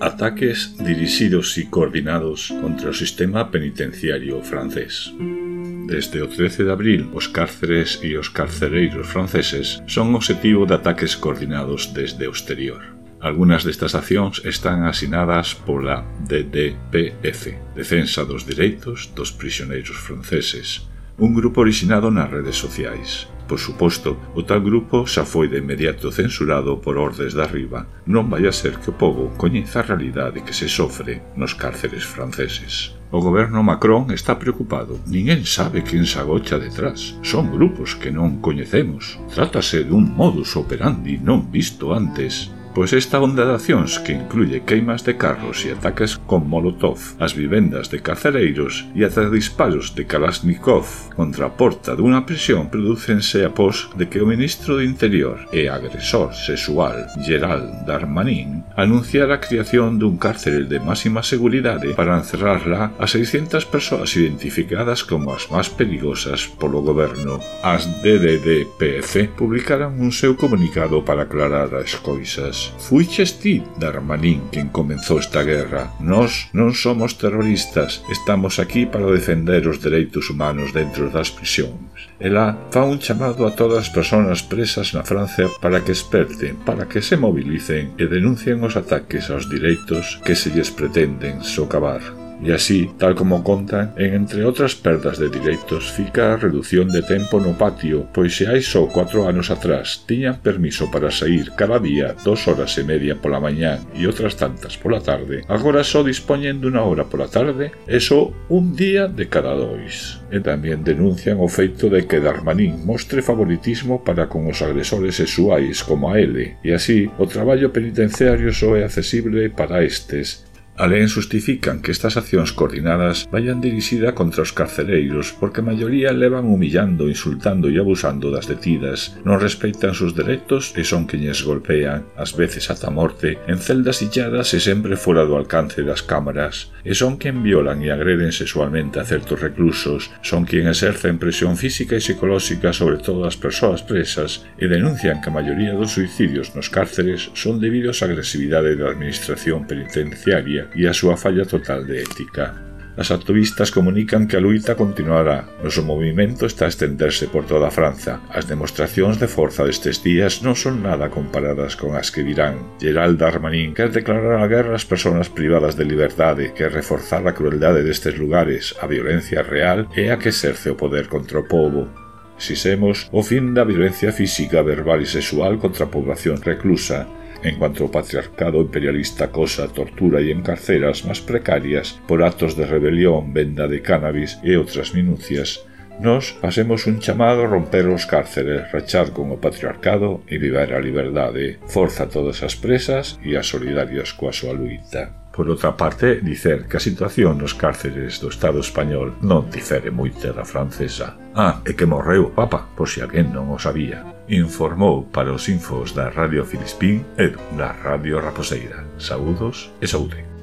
Ataques dirixidos e coordinados contra o sistema penitenciario francés. Desde o 13 de abril, os cárceres e os carcereiros franceses son obxectivo de ataques coordinados desde o exterior. Algunas destas accións están asinadas pola DDPF, Defensa dos Dereitos dos Prisioneiros Franceses, un grupo orixinado nas redes sociais. Por suposto, o tal grupo xa foi de inmediato censurado por ordes de arriba. Non vai a ser que o povo coñeza a realidade que se sofre nos cárceres franceses. O goberno Macron está preocupado. Ninguén sabe quen se agocha detrás. Son grupos que non coñecemos. Trátase dun modus operandi non visto antes Pois esta onda de accións que incluye queimas de carros e ataques con molotov ás vivendas de carcereiros e ata disparos de Kalashnikov contra a porta dunha prisión producense após de que o ministro do Interior e agresor sexual Gerald Darmanin anunciara a creación dun cárcere de máxima seguridade para encerrarla a 600 persoas identificadas como as máis perigosas polo goberno. As DDDPF publicaran un seu comunicado para aclarar as coisas. Fuiches ti, Darmanín, quen comenzou esta guerra. Nós non somos terroristas, estamos aquí para defender os dereitos humanos dentro das prisións. Ela fa un chamado a todas as persoas presas na Francia para que esperten, para que se mobilicen e denuncien os ataques aos direitos que se lles pretenden socavar. E así, tal como contan, en entre outras perdas de direitos fica a redución de tempo no patio, pois se hai só 4 anos atrás tiñan permiso para sair cada día dos horas e media pola mañá e outras tantas pola tarde, agora só dispoñen dunha hora pola tarde e só un día de cada dois. E tamén denuncian o feito de que Darmanin mostre favoritismo para con os agresores sexuais como a ele, e así o traballo penitenciario só é accesible para estes Alén justifican que estas accións coordinadas vayan dirixida contra os carcereiros porque a maioría levan humillando, insultando e abusando das detidas, non respeitan sus dereitos e son queñes golpean, ás veces ata morte, en celdas illadas e sempre fora do alcance das cámaras, e son quen violan e agreden sexualmente a certos reclusos, son quen exercen presión física e psicolóxica sobre todas as persoas presas e denuncian que a maioría dos suicidios nos cárceres son debidos á agresividade da administración penitenciaria e a súa falla total de ética. As activistas comunican que a luita continuará. Noso movimento está a estenderse por toda a Franza. As demostracións de forza destes días non son nada comparadas con as que virán. Gerald Darmanin quer declarar a guerra ás persoas privadas de liberdade, quer reforzar a crueldade destes lugares, a violencia real e a que exerce o poder contra o povo. Xisemos o fin da violencia física, verbal e sexual contra a población reclusa, En cuanto ao patriarcado imperialista cosa tortura e encarcela as máis precarias por actos de rebelión, venda de cannabis e outras minucias, Nos facemos un chamado a romper os cárceres, rachar con o patriarcado e viver a liberdade. Forza a todas as presas e as solidarias coa súa luita. Por outra parte, dicer que a situación nos cárceres do Estado español non difere moita da francesa. Ah, e que morreu o Papa, por si alguén non o sabía informou para os infos da Radio Filispín e da Radio Raposeira. Saúdos e saúde.